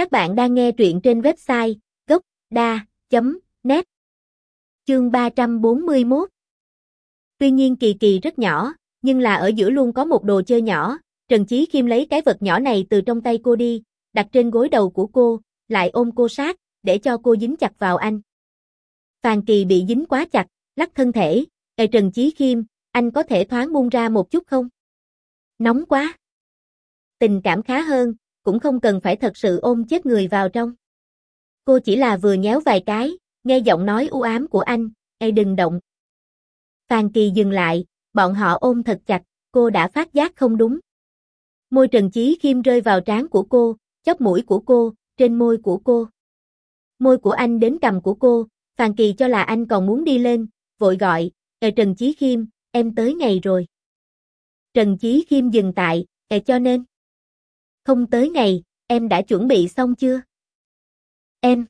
Các bạn đang nghe truyện trên website gocda.net Chương 341 Tuy nhiên Kỳ Kỳ rất nhỏ, nhưng là ở giữa luôn có một đồ chơi nhỏ, Trần Chí kim lấy cái vật nhỏ này từ trong tay cô đi, đặt trên gối đầu của cô, lại ôm cô sát, để cho cô dính chặt vào anh. Phàn Kỳ bị dính quá chặt, lắc thân thể, Ê Trần Chí kim anh có thể thoáng buông ra một chút không? Nóng quá. Tình cảm khá hơn, cũng không cần phải thật sự ôm chết người vào trong. Cô chỉ là vừa nhéo vài cái, nghe giọng nói u ám của anh, Ê đừng động. Phàn Kỳ dừng lại, bọn họ ôm thật chặt, cô đã phát giác không đúng. Môi Trần Chí Khiêm rơi vào trán của cô, chóp mũi của cô, trên môi của cô. Môi của anh đến cầm của cô, Phàn Kỳ cho là anh còn muốn đi lên, vội gọi, Ê Trần Chí Khiêm, em tới ngày rồi. Trần Chí Khiêm dừng tại, Ê cho nên. Không tới ngày, em đã chuẩn bị xong chưa? Em.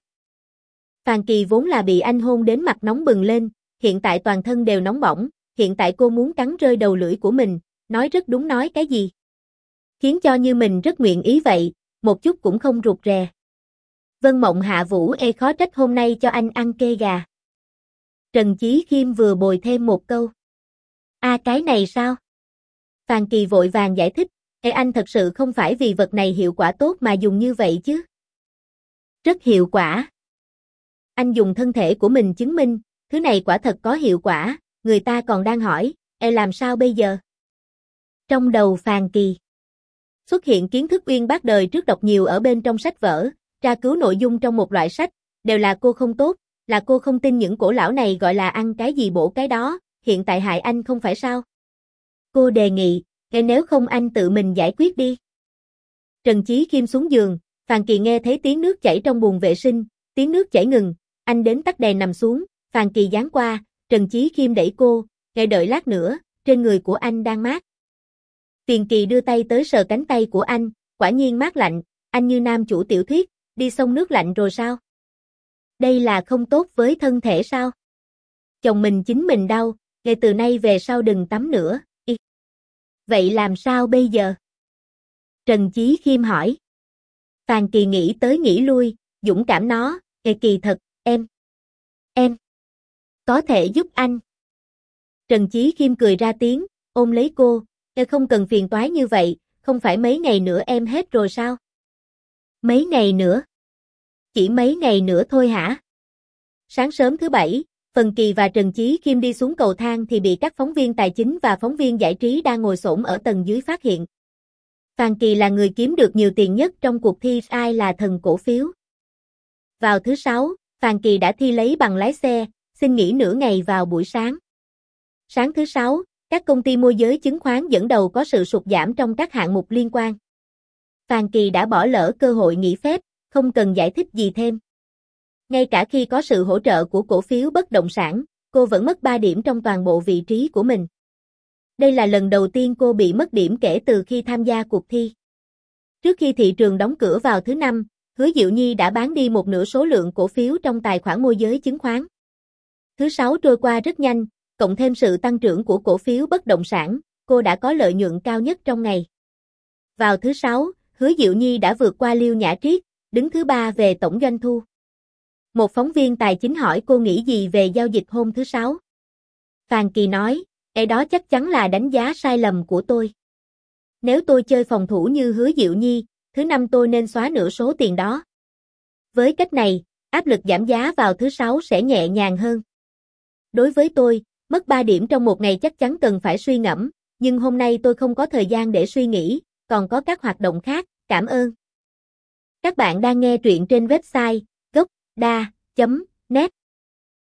Phàn Kỳ vốn là bị anh hôn đến mặt nóng bừng lên, hiện tại toàn thân đều nóng bỏng, hiện tại cô muốn cắn rơi đầu lưỡi của mình, nói rất đúng nói cái gì. Khiến cho như mình rất nguyện ý vậy, một chút cũng không rụt rè. Vân Mộng Hạ Vũ e khó trách hôm nay cho anh ăn kê gà. Trần Chí Khiêm vừa bồi thêm một câu. a cái này sao? Phàn Kỳ vội vàng giải thích, ê anh thật sự không phải vì vật này hiệu quả tốt mà dùng như vậy chứ. Rất hiệu quả. Anh dùng thân thể của mình chứng minh, thứ này quả thật có hiệu quả, người ta còn đang hỏi, ê làm sao bây giờ? Trong đầu Phàn Kỳ xuất hiện kiến thức uyên bác đời trước đọc nhiều ở bên trong sách vở, tra cứu nội dung trong một loại sách, đều là cô không tốt, là cô không tin những cổ lão này gọi là ăn cái gì bổ cái đó, hiện tại hại anh không phải sao? Cô đề nghị, thế nếu không anh tự mình giải quyết đi. Trần Chí Kim xuống giường, Phàn Kỳ nghe thấy tiếng nước chảy trong buồng vệ sinh, tiếng nước chảy ngừng, anh đến tắt đèn nằm xuống, Phàn Kỳ dán qua, Trần Chí Kim đẩy cô, nghe đợi lát nữa, trên người của anh đang mát. Tiền Kỳ đưa tay tới sờ cánh tay của anh, quả nhiên mát lạnh, anh như nam chủ tiểu thuyết, đi sông nước lạnh rồi sao? Đây là không tốt với thân thể sao? Chồng mình chính mình đau, ngày từ nay về sau đừng tắm nữa. Vậy làm sao bây giờ? Trần Chí Khiêm hỏi. Phàn Kỳ nghĩ tới nghĩ lui, dũng cảm nó, Kỳ kỳ thật, em. Em. Có thể giúp anh. Trần Chí Khiêm cười ra tiếng, ôm lấy cô, em không cần phiền toái như vậy, không phải mấy ngày nữa em hết rồi sao? Mấy ngày nữa? Chỉ mấy ngày nữa thôi hả? Sáng sớm thứ bảy, Phần Kỳ và Trần Chí Kim đi xuống cầu thang thì bị các phóng viên tài chính và phóng viên giải trí đang ngồi xổm ở tầng dưới phát hiện. Phan Kỳ là người kiếm được nhiều tiền nhất trong cuộc thi ai là thần cổ phiếu. Vào thứ sáu, Phan Kỳ đã thi lấy bằng lái xe, xin nghỉ nửa ngày vào buổi sáng. Sáng thứ sáu, các công ty môi giới chứng khoán dẫn đầu có sự sụt giảm trong các hạng mục liên quan. Phan Kỳ đã bỏ lỡ cơ hội nghỉ phép, không cần giải thích gì thêm. Ngay cả khi có sự hỗ trợ của cổ phiếu bất động sản, cô vẫn mất 3 điểm trong toàn bộ vị trí của mình. Đây là lần đầu tiên cô bị mất điểm kể từ khi tham gia cuộc thi. Trước khi thị trường đóng cửa vào thứ năm, Hứa Diệu Nhi đã bán đi một nửa số lượng cổ phiếu trong tài khoản môi giới chứng khoán. Thứ sáu trôi qua rất nhanh, cộng thêm sự tăng trưởng của cổ phiếu bất động sản, cô đã có lợi nhuận cao nhất trong ngày. Vào thứ sáu, Hứa Diệu Nhi đã vượt qua Liêu Nhã Triết, đứng thứ ba về tổng doanh thu. Một phóng viên tài chính hỏi cô nghĩ gì về giao dịch hôm thứ sáu. Phàn Kỳ nói, e đó chắc chắn là đánh giá sai lầm của tôi. Nếu tôi chơi phòng thủ như hứa Diệu Nhi, thứ năm tôi nên xóa nửa số tiền đó. Với cách này, áp lực giảm giá vào thứ sáu sẽ nhẹ nhàng hơn. Đối với tôi, mất 3 điểm trong một ngày chắc chắn cần phải suy ngẫm, nhưng hôm nay tôi không có thời gian để suy nghĩ, còn có các hoạt động khác, cảm ơn. Các bạn đang nghe truyện trên website đa.net